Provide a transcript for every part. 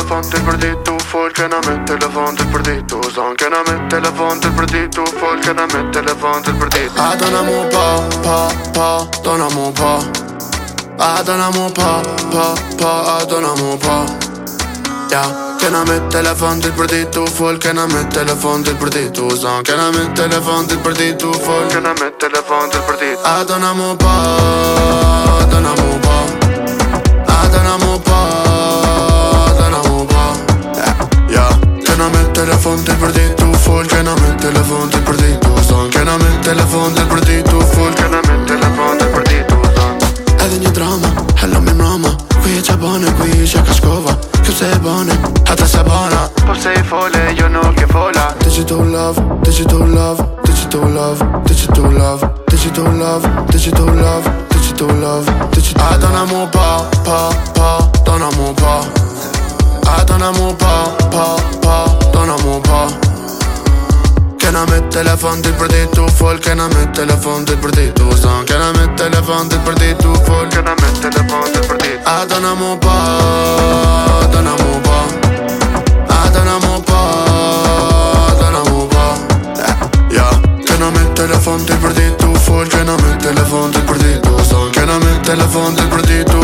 telefon të për u fol kena me telefon të për ditë u zon kena me telefon të për ditë u fol kena me telefon të për ditë a do na pa pa pa do na mu pa a do pa pa pa a do pa ja Kena me telefon të për ditë u fol Kena me telefon të për ditë u zon Kena me telefon të për ditë u fol Kena me telefon të për ditë A do na pa full Chiaramente la fonte è partito son Chiaramente la fonte del partito full Chiaramente la fonte del partito son È di ogni drama, è la mia mamma Qui c'è buona, qui c'è cascova Che sei buona, a te sei buona Forse sei folle, io no che vola Digital love, digital love Digital love, digital love Digital love, digital love Digital love, digital love Ah donamo pa, pa, pa Donamo pa Ah donamo pa, pa, pa Donamo pa telefon del për me telefon del perdido tu zon me del perdido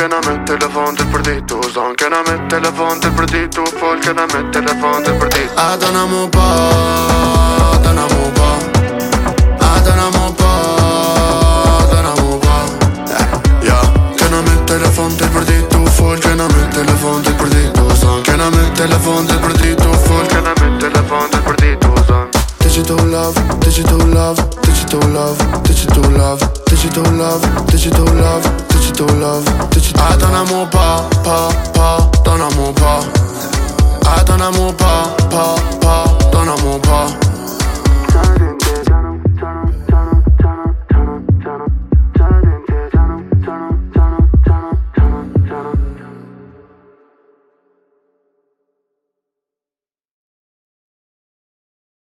Kena me telefon te perdit uzon qenam me telefon te perdit u fol qenam me telefon te perdit adona mbo po, adona mbo po, adona telefon te perdit po, u fol qenam me telefon te perdit uzon qenam me love you love you love you love you love you love you love ¡Gracias!